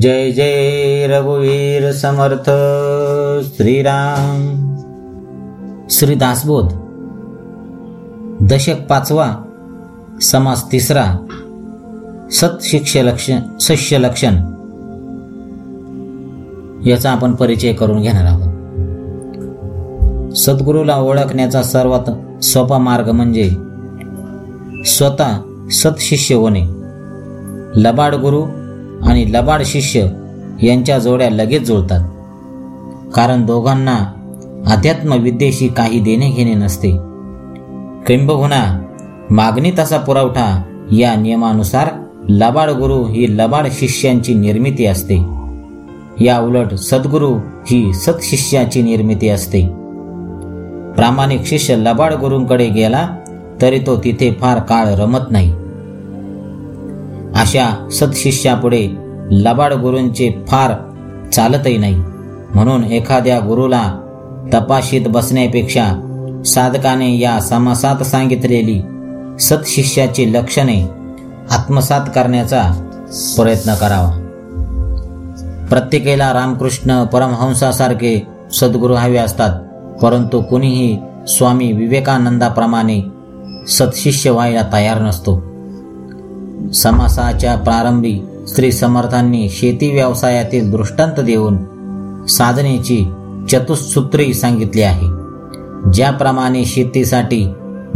जय जय रघुवीर समर्थ श्रीराम। श्री दासबोध दशक पाचवा समास तिसरा सत्शिक्ष लक्षण सस्य लक्षण याचा आपण परिचय करून घेणार आहोत. सद्गुरूला ओळखण्याचा सर्वात सोपा मार्ग म्हणजे स्वतः सत्शिष्य होणे. लबाड गुरु आणि लबाड शिष्य यांच्या जोड्या लगेच जुळतात. कारण दोघांना अध्यात्मविद्येशी काही देणे घेणे नसते. किंबहुना मागणी तसा पुरवठा या नियमानुसार लबाड गुरु ही लबाड शिष्यांची निर्मिती असते. या उलट सद्गुरू ही सत्शिष्याची निर्मिती असते. प्रामाणिक शिष्य लबाड गुरूंकडे गेला तरी तो तिथे फार काळ रमत नाही. अशा सत्शिष्यापुढे लबाड गुरूंचे फार चालतही नाही. म्हणून एखाद्या गुरुला तपाशीत बसण्यापेक्षा साधकाने या समासात सांगितलेली सत्शिष्याची लक्षणे आत्मसात करण्याचा प्रयत्न करावा. प्रत्येकेला रामकृष्ण परमहंसासारखे सद्गुरू हवे असतात परंतु कुणीही स्वामी विवेकानंदाप्रमाणे सत्शिष्य व्हायला तयार नसतो. समासाच्या प्रारंभी श्री समर्थांनी शेती व्यवसायातील दृष्टांत देऊन साधनेची चतुसूत्री सांगितली आहे. ज्याप्रमाणे शेतीसाठी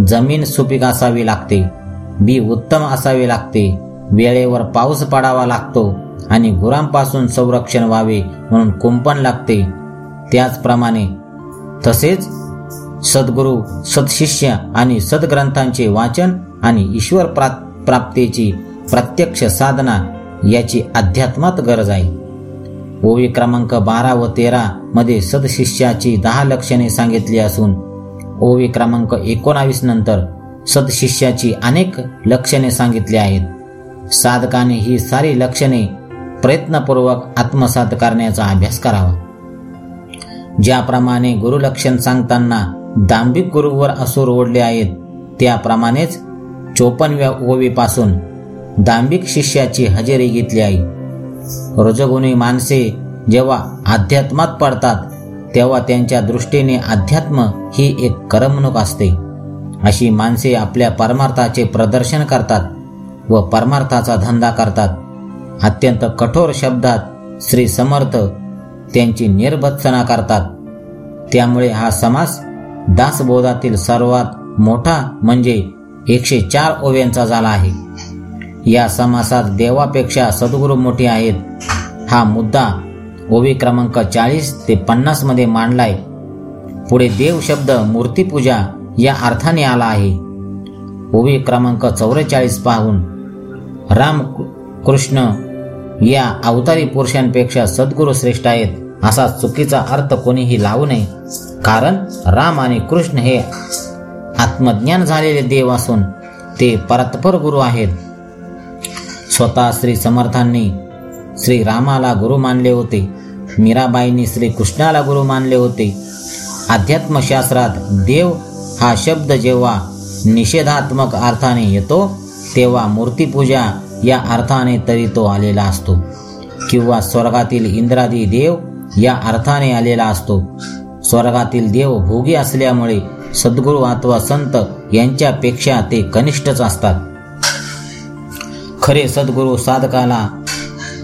जमीन सुपीक असावी लागते बी उत्तम असावे लागते वेळेवर पाऊस पडावा लागतो आणि गुरांपासून संरक्षण व्हावे म्हणून कुंपण लागते. त्याचप्रमाणे तसेच सद्गुरू सद्शिष्य आणि सद्ग्रंथांचे वाचन आणि ईश्वर प्राप्तीची प्रत्यक्ष साधना याची अध्यात्मात गरज आहे. ओवी क्रमांक बारा व तेरा मध्ये सदशिष्याची दहा लक्षणे सांगितली असून ओवी क्रमांक एकोणावीस नंतर सदशिष्याची अनेक लक्षणे सांगितली आहेत. साधकाने ही सारी लक्षणे प्रयत्नपूर्वक आत्मसात करण्याचा अभ्यास करावा. ज्याप्रमाणे गुरुलक्षण सांगताना दांभिक गुरुवर असुर ओढले आहेत त्याप्रमाणेच चोपनव्या ओवीपासून दांभिक शिष्याची हजेरी घेतली आहे रजगुणी माणसे जेव्हा अध्यात्मात पडतात तेव्हा त्यांच्या दृष्टीने अध्यात्म ही एक करमणूक असते. अशी माणसे आपल्या परमार्थाचे प्रदर्शन करतात व परमार्थाचा धंदा करतात. अत्यंत कठोर शब्दात श्री समर्थ त्यांची निर्भत्सना करतात. त्यामुळे हा समास दासबोधातील सर्वात मोठा म्हणजे एकशे चार ओव्यांचा झाला आहे. या समासात देवापेक्षा सद्गुरू मोठे आहेत. हा मुद्दा ओवी क्रमांक चाळीस ते पन्नासमध्ये मांडलाय. पुढे देव शब्द मूर्तीपूजा या अर्थाने आला आहे. ओवी क्रमांक चौवेचाळीस पाहून राम कृष्ण या अवतारी पुरुषांपेक्षा सद्गुरू श्रेष्ठ आहेत असा चुकीचा अर्थ कोणीही लावू नये. कारण राम आणि कृष्ण हे आत्मज्ञान झालेले देव असून ते परतपर गुरु आहेत. स्वतः श्री समर्थांनी श्री रामाला गुरु मानले होते. मीराबाईंनी श्री कृष्णाला गुरु मानले होते. अध्यात्मशास्त्रात देव हा शब्द जेव्हा निषेधात्मक अर्थाने येतो तेव्हा मूर्तीपूजा या अर्थाने तरी तो आलेला असतो. किंवा स्वर्गातील इंद्रादी देव या अर्थाने आलेला असतो. स्वर्गातील देव भोगी असल्यामुळे सद्गुरू अथवा संत यांच्यापेक्षा ते कनिष्ठच असतात. खरे सद्गुरू साधकाला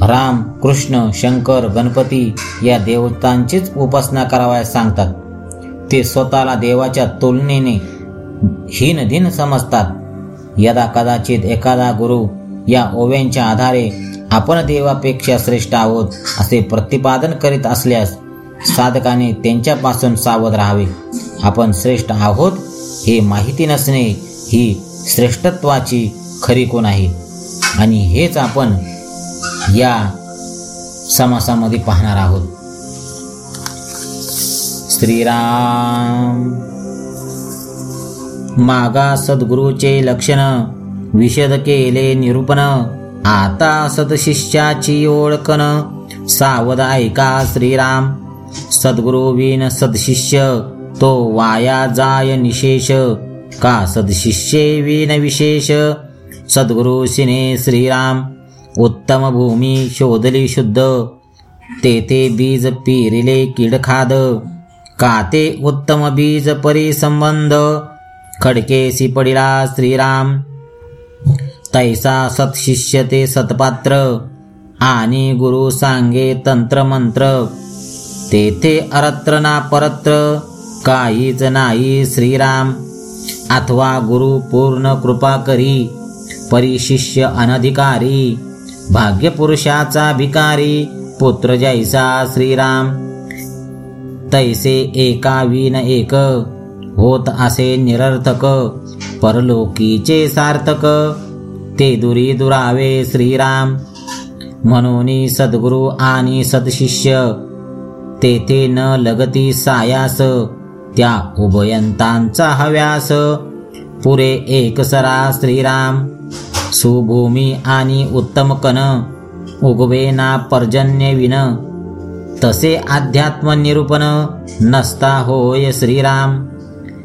राम कृष्ण शंकर गणपती या देवतांचीच उपासना करावयास सांगतात. ते स्वतःला देवाच्या तुलनेने हीन समजतात. यदा कदाचित एखादा गुरु या ओव्यांच्या आधारे आपण देवापेक्षा श्रेष्ठ आहोत असे प्रतिपादन करीत असल्यास साधकाने त्यांच्यापासून सावध राहावे. आपण श्रेष्ठ आहोत हे माहिती नसणे ही श्रेष्ठत्वाची खरी कोण आहे? आणि हेच आपण या समासामध्ये पाहणार आहोत. श्रीराम. मागा सद्गुरूचे लक्षण विशद केले निरूपण आता सदशिष्याची ओळखन सावध ऐका श्रीराम. सद्गुरु विन सदशिष्य तो वाया जाय निशेष। का सदशिष्ये विन विशेष? सद्गुरु श्रीराम। उत्तम भूमी शोधली शुद्ध। तेथे बीज पेरिले किडखाद काते उत्तम बीज परिसंबंध? खडकेसी पडिला श्रीराम। तैसा सत्शिष्य ते सत्पात्र। आणि गुरु सांगे तंत्रमंत्र। तेथे अरत्र ना परत्र। काहीच नाही श्रीराम. अथवा गुरु पूर्ण कृपा करी परिशिष्य अनधिकारी भाग्यपुरुषाचा भिकारी पुत्र जैसा श्रीराम. तैसे एका विन एक होत असे निरर्थक परलोकीचे सार्थक ते दुरी दुरावे श्रीराम. म्हणून सद्गुरु आणि सदशिष्य तेथे न लगती सायास त्या उभयंतांचा हव्यास. पुरे एकसरा श्रीराम. सुभूमी आणि उत्तम कन उगवे ना पर्जन्य विन तसे अध्यात्म निरूपण नसता होय श्रीराम.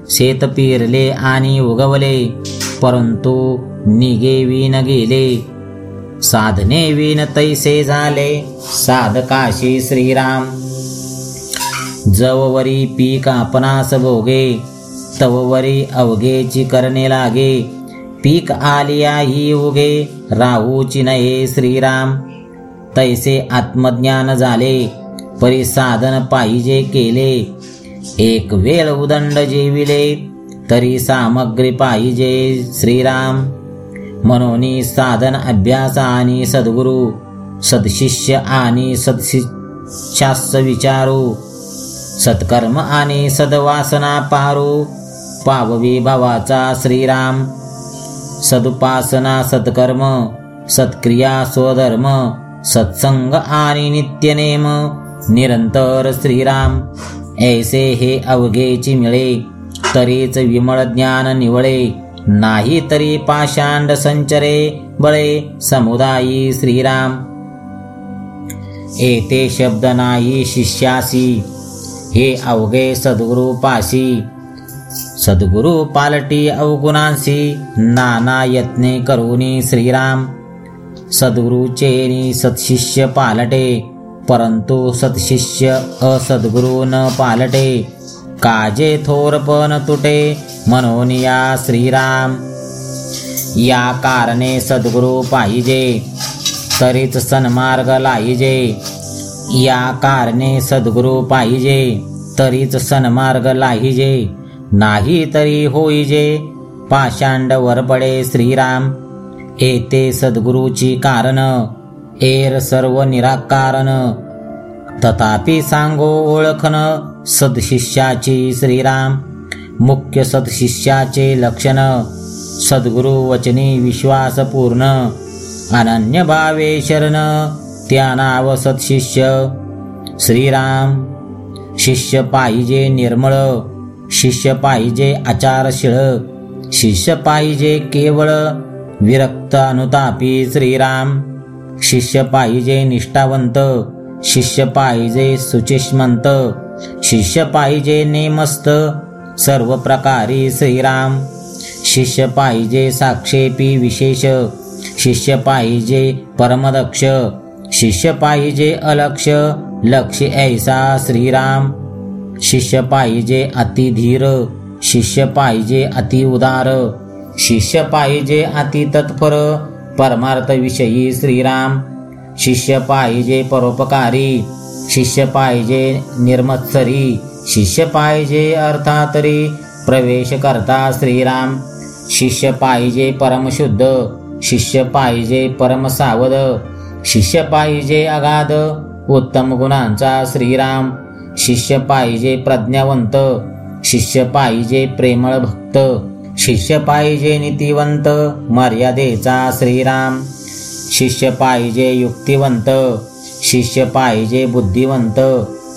शेत पिरले आणि उगवले परंतु निगे विन गेले. साधने विन तैसे झाले साधकाशी श्रीराम. जववरी पीक आपणास भोगे तववरी अवघेची करणे लागे. पीक आलिया ही उगे राहूची नये श्रीराम. तैसे आत्मज्ञान झाले परिसाधन पाहिजे केले. एक वेळ उदंड जेविले तरी सामग्री पाहिजे श्रीराम. म्हणून साधन अभ्यास आणि सद्गुरु सदशिष्य आणि सदशिष्यास विचारू. सत्कर्म आणि सदवासना पारू. पाववी भावाचा श्रीराम. सदुपासना सत्कर्म सत्क्रिया स्वधर्म सत्संग आणि नित्यनेम. निरंतर श्रीराम. ऐसे हे अवघेची मिळे तरीच विमळ ज्ञान निवळे. नाही तरी पाषांड संचरे बळे समुदायी श्रीराम. येते शब्द नाही शिष्यासी हे अवघे सद्गुरु पाशी सद्गुरु पालटी अवगुणांशी नाना यत्ने करुनी श्रीराम. सद्गुरुचे सत्शिष्य पालटे परंतु सत्शिष्य असद्गुरु न पालटे. काजे थोरपण तुटे म्हणून या श्रीराम. या कारणे सद्गुरु पाहिजे तरीच सन्मार्ग लाहिजे. या कारणे सद्गुरु पाहिजे तरीच सन्मार्ग लाहिजे नाही तरी होईजे. पाषांड वरपडे श्रीराम येते सद्गुरूची कारण एर सर्व निराकारण. तथापि सांगो ओळखन सदशिष्याची श्रीराम मुख्य सदशिष्याचे लक्षण. सद्गुरु वचनी विश्वास पूर्ण अनन्य भावे शरण. त्या शिष्य. सत्शिष्य श्रीराम शिष्य पाहिजे निर्मळ शिष्य पाहिजे आचारशीळ शिष्य पाहिजे केवळ विरक्त अनुतापी श्रीराम शिष्य पाहिजे निष्ठावंत शिष्य पाहिजे सुचिष्मंत शिष्य पाहिजे नेमस्त सर्व प्रकारी श्रीराम शिष्य पाहिजे साक्षेपी विशेष शिष्य पाहिजे परमदक्ष शिष्य पाहिजे अलक्ष लक्ष ऐसा श्रीराम. शिष्य पाहिजे अतिधीर शिष्य पाहिजे अति उदार. शिष्य पाहिजे अति तत्पर परमार्थ विषयी श्रीराम. शिष्य पाहिजे परोपकारी शिष्य पाहिजे निर्मत्सरी. शिष्य पाहिजे अर्थातरी प्रवेश करता श्रीराम. शिष्य पाहिजे परमशुद्ध शिष्य पाहिजे परमसावध. शिष्य पाहिजे अगाध उत्तम गुणांचा श्रीराम. शिष्य पाहिजे प्रज्ञावंत शिष्य पाहिजे प्रेमळ भक्त शिष्य पाहिजे नीतिवंत मर्यादेचा श्रीराम. शिष्य पाहिजे युक्तिवंत शिष्य पाहिजे बुद्धिवंत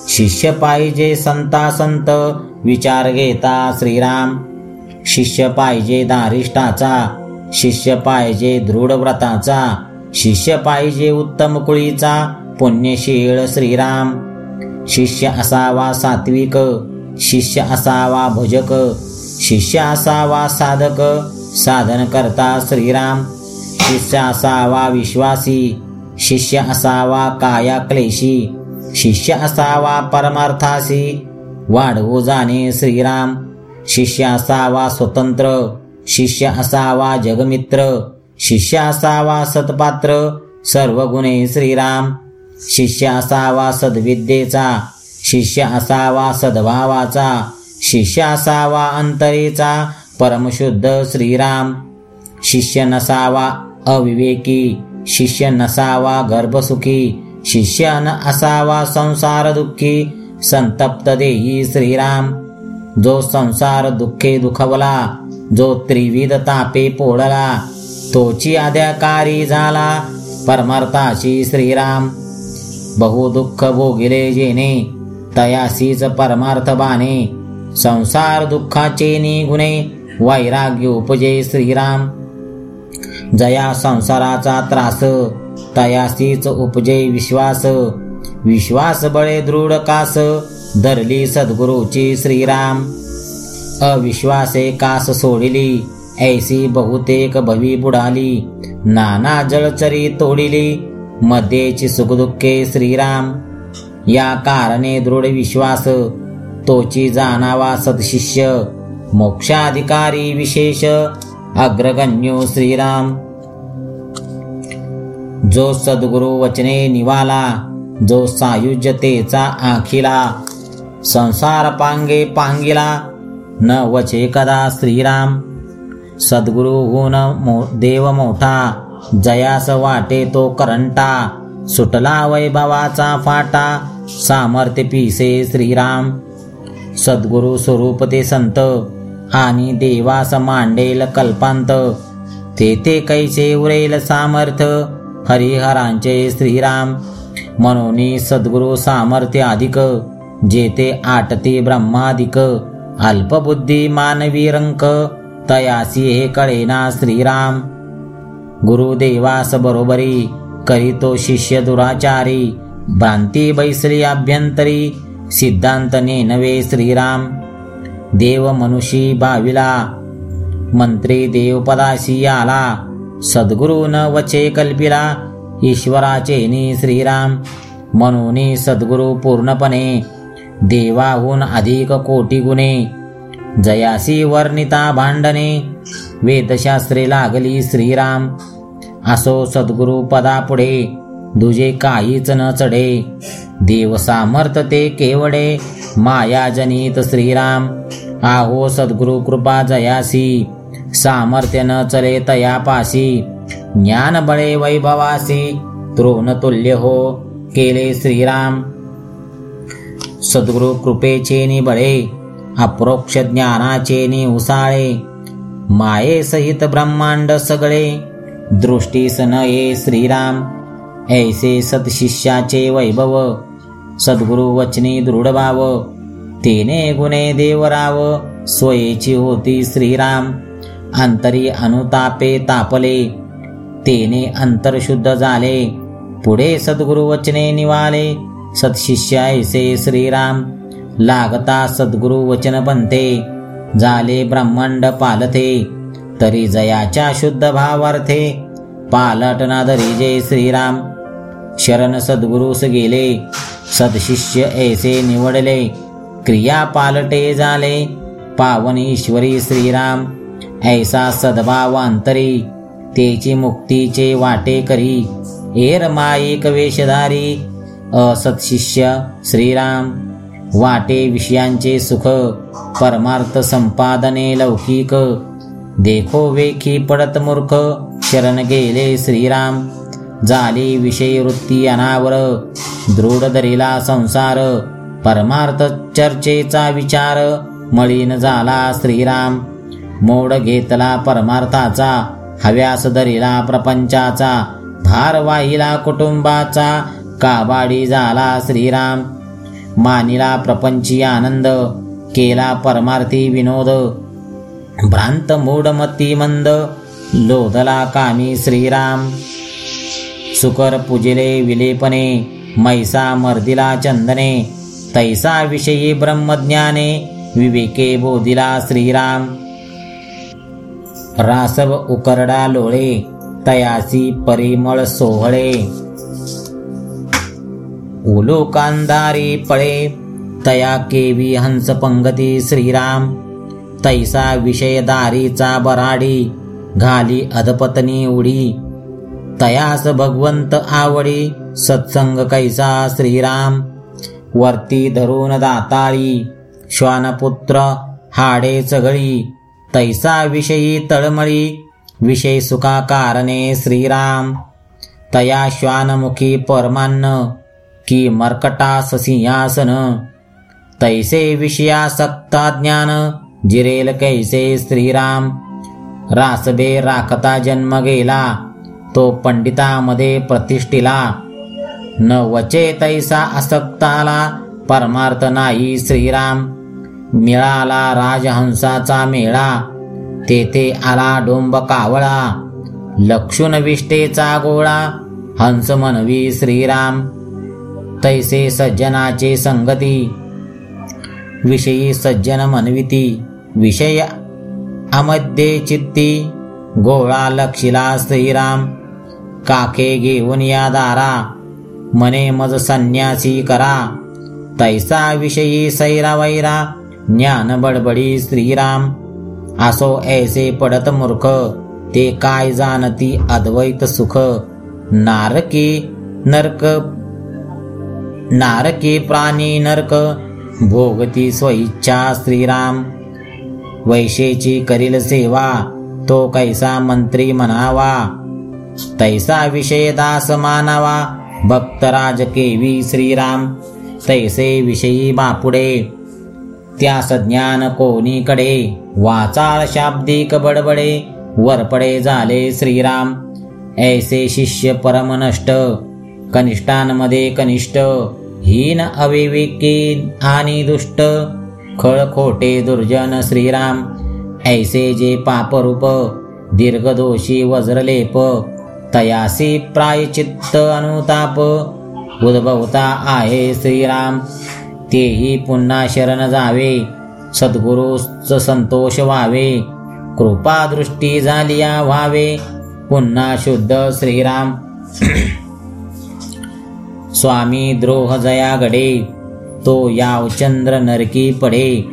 शिष्य पाहिजे संता संत विचार घेता श्रीराम. शिष्य पाहिजे दारिष्टाचा शिष्य पाहिजे दृढ व्रताचा शिष्य पाहिजे उत्तम कुळीचा पुण्यशीळ श्रीराम. शिष्य असावा सात्विक शिष्य असावा भजक शिष्य असावा साधक साधन करता श्रीराम. शिष्य असावा विश्वासी शिष्य असावा काया क्लेशी शिष्य असावा परमार्थासी वाढवू जाणे श्रीराम. शिष्य असावा स्वतंत्र शिष्य असावा जगमित्र शिष्य असावा सत्पात्र सर्व गुणे श्रीराम. शिष्य असावा सद्विद्येचा शिष्य असावा सद्भावाचा शिष्य असावा अंतरेचा परमशुद्ध श्रीराम. शिष्य नसावा अविवेकी शिष्य नसावा गर्भसुखी शिष्य न असावा संसार दुःखी संतप्त देही श्रीराम. जो संसार दुःखे दुखवला जो त्रिविध तापे पोळला तोची आद्याकारी झाला. परमार्थाशी श्रीराम. बहुदुःख भोगिले जेने तयासीच परमार्थ बाणे. संसार दुःखाचे निगुणे. वैराग्य उपजे श्रीराम. जया संसाराचा त्रास. तयासीच उपजे विश्वास. विश्वास बळे दृढ कास. धरली सद्गुरूची श्रीराम. अविश्वासे कास सोडिली. ऐसी बहुतेक भवी बुडाली. नाना जळचरी तोडिली. मध्येची सुखदुःखे श्रीराम. या कारणे दृढ विश्वास. तोची जाणावा सदशिष्य. मोक्षाधिकारी विशेष. अग्रगण्यो श्रीराम. जो सद्गुरु वचने निवाला. जो सायुज्यतेचा आखिला. संसार पांगे पांगिला. न वचे कदा श्रीराम. सद्गुरु गुण मो देव मोठा जयास वाटे तो करंटा सुटला वैभवाचा फाटा सामर्थ्य पिसे श्रीराम. सद्गुरु स्वरूप ते संत आणि देवास मांडेल कल्पांत. तेथे कैसे उरेल सामर्थ हरिहरांचे श्रीराम. म्हणून सद्गुरु सामर्थ्य अधिक जेते आटते ब्रह्माधिक अल्पबुद्धी मानवी रंक तयासी हे कळेना श्रीराम. गुरुदेवास बरोबरी करीतो शिष्य दुराचारी. भ्रांती बैसली अभ्यंतरी सिद्धांत नेनवे श्रीराम. देव मनुषी भाविला मंत्री देवपदाशी आला. सद्गुरु न वचे कल्पिला ईश्वराचे नि श्रीराम. म्हणून सद्गुरु पूर्णपणे देवाहून अधिक कोटी गुणे. जयासी वर्णिता भांडणे. वेदशास्त्रे लागली श्रीराम. असो सद्गुरु पदापुढे दुजे काहीच न चढे. देव सामर्थ ते केवडे माया जनित श्रीराम. आहो सद्गुरु कृपा जयासी सामर्थ्य न चले तयापासी ज्ञान बळे वैभवासी द्रोण तुल्य हो केले श्रीराम. सद्गुरु कृपेचे नि बळे अप्रोक्ष ज्ञानाचे नि उसाळे माये सहित ब्रह्मांड सगळे. दृष्टीस न ये श्रीराम. ऐसे सतशिष्याचे वैभव. सद्गुरु वचनी दृढभाव तेने गुणे देवराव. स्वयेची होती श्रीराम. अंतरी अनुतापे तापले. तेने अंतरशुद्ध झाले. पुढे सद्गुरु वचने निवाले. सत्शिष्य ऐसे श्रीराम. लागता सद्गुरु वचन बनते. झाले ब्रह्मांड पालथे तरी जयाच्या शुद्ध भावार्थे. पालटना धरी जय श्रीराम. शरण सद्गुरुस गेले. सदशिष्य ऐसे निवडले. क्रिया पालटे झाले पावन ईश्वरी श्रीराम. ऐसा सद्भाव अंतरी. तेची मुक्तीचे वाटे करी. एर माईक वेशधारी असत्शिष्य श्रीराम. वाटे विषयांचे सुख परमार्थ संपादने लौकिक. देखो वेखी पडत मूर्ख शरण गेले श्रीराम. झाली विषय वृत्ती अनावर दृढ धरिला संसार. परमार्थ चर्चेचा विचार मळीन झाला श्रीराम. मोड घेतला परमार्थाचा हव्यास धरिला प्रपंचाचा. भार वाहिला कुटुंबाचा काबाडी झाला श्रीराम. मानिला प्रपंची आनंद केला परमार्थी विनोद. भ्रांत मूढमती मंद लोधला कामी श्रीराम. सुकर पूजिले विलेपने मैसा मर्दिला चंदने तैसा विषयी ब्रह्मज्ञाने विवेके बोधिला श्रीराम. रासव उकरडा लोळे तयासी परिमळ सोहळे. उलुकांदारी पळे तया केवी हंस पंगती श्रीराम तैसा विषय दारीचा बराडी घाली अधपत्नी उडी. तयास भगवंत आवडी सत्संग कैसा श्रीराम वरती धरून दाताळी श्वानपुत्र हाडे चगळी तैसा विषयी तळमळी विषय सुखा कारणे श्रीराम. तया श्वानमुखी परमान्न की मर्कटास सिंहासन तैसे विषयासक्ता ज्ञान। जिरेल कैसे श्रीराम। रासबे राखता जन्म गेला। तो पंडितामध्ये प्रतिष्ठिला। न वचे तैसा आसक्ताला परमार्थ नाही श्रीराम। मिळाला राजहंसाचा मेळा। तेथे आला डोंब कावळा। लक्षुण विष्टेचा गोळा। हंस मनवी श्रीराम। तैसे सज्जनाचे संगती. विषयी सज्जन मनविती विषय अमध्ये चित्ती. गोळा लक्षिला श्रीराम. काके घेऊन या दारा. मने मज संन्यासी करा. तैसा विषयी सैरा वैरा ज्ञान बडबडी श्रीराम. असो ऐसे पडत मूर्ख. ते काय जाणती अद्वैत सुख. नारकी नरक नारकी प्राणी नरक भोगती स्वइच्छा श्रीराम. वैशेची करील सेवा तो कैसा मंत्री म्हणावा. तैसा विषय दास मानावा भक्तराज केवी श्रीराम. तैसे विषयी बापुडे त्या सज्ञान कोणीकडे. वाचाळ शाब्दिक बडबडे वरपडे झाले श्रीराम. ऐसे शिष्य परमनष्ट कनिष्ठांमध्ये कनिष्ठ हीन अविवेकी आणि दुष्ट खळ खोटे दुर्जन श्रीराम ऐसे जे पापरूप दीर्घदोषी वज्रलेप तयासी प्रायचित्त अनुताप उद्भवता आहे श्रीराम. तेही पुन्हा शरण जावे सद्गुरूच संतोष व्हावे कृपादृष्टी झालिया व्हावे पुन्हा शुद्ध श्रीराम. स्वामी द्रोह जया गडे तो याव चंद्र नरकी पडे.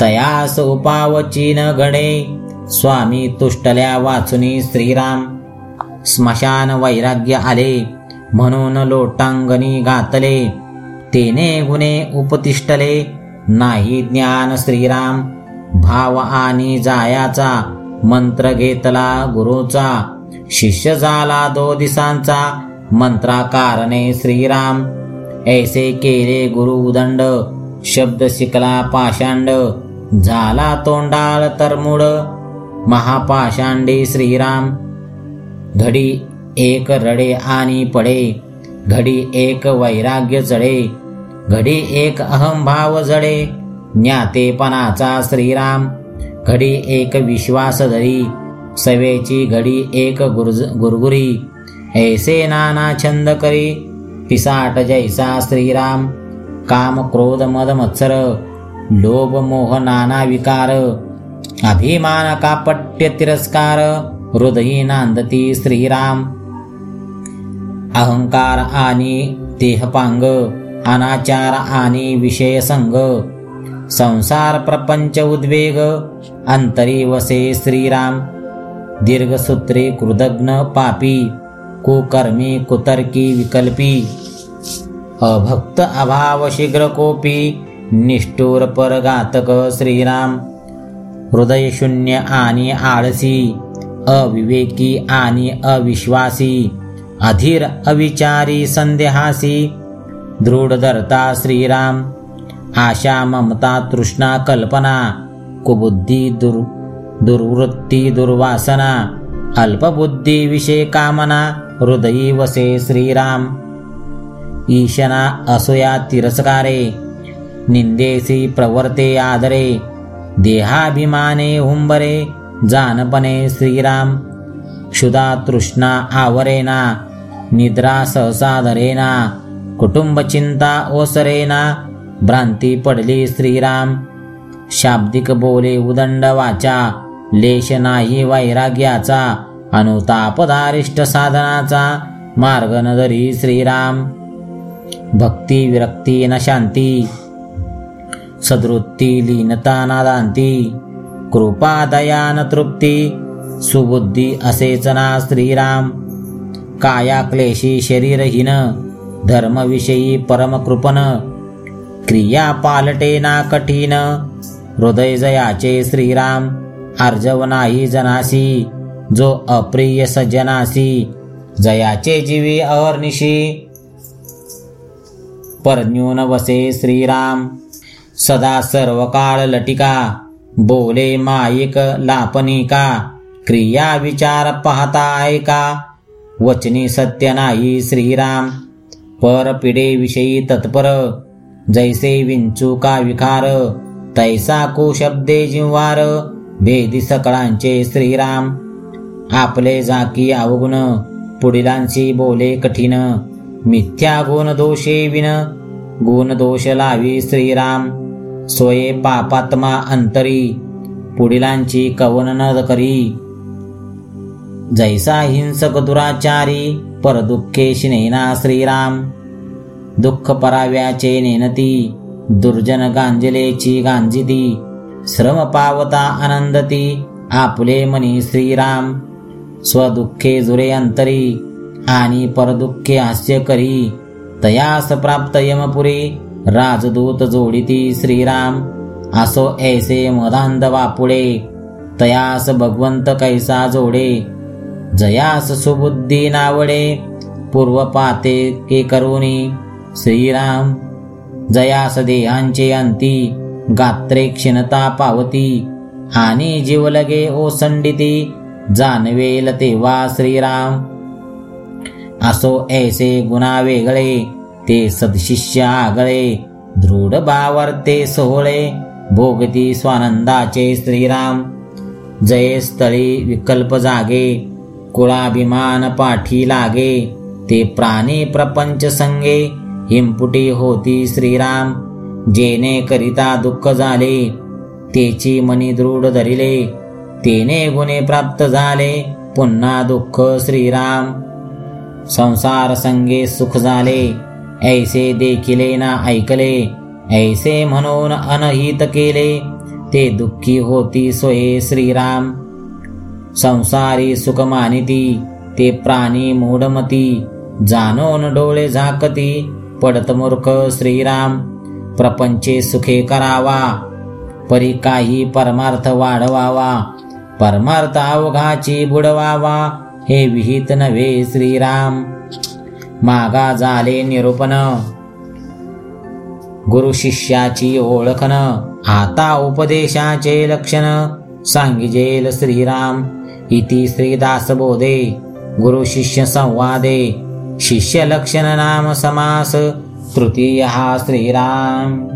तयास उपावची न घडे स्वामी तुष्टल्या वाचुनी श्रीराम. स्मशान वैराग्य आले म्हणून लोटांगणी गातले. तेने गुणे उपतिष्ठले नाही ज्ञान श्रीराम. भाव आणि जायाचा मंत्र घेतला गुरुचा. शिष्य झाला दो दिसांचा मंत्राकारणे श्रीराम। ऐसे केले गुरु उदंड शब्द शिकला पाषांड झाला तोंडाळ तरमुड। महापाषांडी श्रीराम। घडी एक रडे आणि पडे घडी एक वैराग्य चढे घडी एक अहंभाव जडे ज्ञातेपणाचा श्रीराम। घडी एक विश्वास धरी सवेची घडी एक गुरज गुरगुरी ऐसे नाना छंद करी पिसाट जैसा श्रीराम काम क्रोध मद मत्सर लोभ मोह नाना विकार अभिमान कापट्य तिरस्कार हृदयी नांदती श्रीराम। अहंकार आणि देहपांग अनाचार आणि विषयसंग संसार प्रपंच उद्वेग अंतरी वसे श्रीराम। दीर्घसूत्रे कृदग्न पापी कुकर्मी कुतर्की विकल्पी। अभक्त अभाव शीघ्र कोपी, निष्ठुर परघातक श्रीराम। हृदय शून्य आणि आळसी, अविवेकी आणि अविश्वासी, अधीर अविचारी संदेहासी। दृढ धरता श्रीराम, आशा ममता तृष्णा कल्पना, कुबुद्धी दुर् दुर्वृत्ती दुर्वासना, अल्पबुद्धी विषय कामना। हृदयी वसे श्रीराम। ईशना असोया तिरस्कारे निंदेसी प्रवर्ते आदरे देहाभिमाने हुंबरे जानपणे श्रीराम। क्षुदा तृष्णा आवरेना निद्रा सहसाधरेना कुटुंबचिंता कुटुंब चिंता ओसरेना भ्रांती पडली श्रीराम। शाब्दिक बोले उदंड वाचा लेश नाही वैराग्याचा अनुतापदारिष्ट साधनाचा मार्ग नदरी श्रीराम. भक्ती विरक्ती न शांती. सदृत्ती लीनता नादांती. कृपा दया न तृप्ती. सुबुद्धी असेच ना श्रीराम. काया क्लेशी शरीरहीन. धर्मविषयी परमकृपन. क्रिया पालटे ना कठीण हृदय जयाचे श्रीराम. अर्जव नाही जनासी. जो अप्रिय सज्जनासी जयाचे जीवी अहर्निशी परन्यून वसे श्रीराम सदा सर्व काळ लटिका बोले माईक लापनिका क्रिया विचार पाहता ऐका. वचनी सत्य नाही श्रीराम पर पिढे विषयी तत्पर. जैसे विंचू का विकार तैसा कुशब्दे जिंवार भेदी सकळांचे श्रीराम. आपले जाकी अवगुण पुढिलांशी बोले कठीण. मिथ्या गुण दोषे विन गुण दोष लावी श्रीराम. स्वये पापात्मा अंतरी पुढिलांची कवन न करी. जैसा हिंसक दुराचारी पर दुःखे शिनेना श्रीराम. दुःख पराव्याचे नेनती दुर्जन गांजलेची गांजिती. श्रम पावता आनंदती आपले मनी श्रीराम. स्वदुःखे जुरे अंतरी आणि परदुःखे हास्य करी। तयास प्राप्त यमपुरी। राजदूत जोडिती श्रीराम। असो ऐसे मदांध वापुडे। तयास भगवंत कैसा जोडे। जयास सुबुद्धी नावडे। पूर्व पाते के करुणी। श्रीराम। जयास देहांचे अंती। गात्रे क्षीणता पावती। आणि जीवलगे ओसंडिती जाणवेल तेव्हा श्रीराम. असो ऐसे गुणा वेगळे ते सदशिष्य आगळे दृढ भावर्ते सोहळे भोगती स्वानंदाचे श्रीराम. जय स्थळी विकल्प जागे कुळाभिमान पाठी लागे ते प्राणी प्रपंच संगे हिमपुटी होती श्रीराम. जेने करिता दुःख झाले तेची मनी दृढ धरिले तेने गुणे प्राप्त झाले. पुन्हा दुःख श्रीराम. संसार संगे सुख झाले. ऐसे देखिले ना ऐकले. ऐसे म्हणून अनहित केले. ते दुःखी होती सोये श्रीराम. संसारी सुख मानिती. ते प्राणी मूढमती. जाणून डोळे झाकती. पडत मूर्ख श्रीराम. प्रपंचे सुखे करावा. परी काही परमार्थ वाढवावा. परमार्थ अवघाची बुडवावा. हे विहित नव्हे श्रीराम. मागा झाले निरूपण. गुरु शिष्याची ओळखन. आता उपदेशाचे लक्षण. सांगिजेल श्रीराम. इति श्रीदास बोधे. गुरु शिष्य संवादे. शिष्य लक्षण नाम समास. तृतीय हा श्रीराम.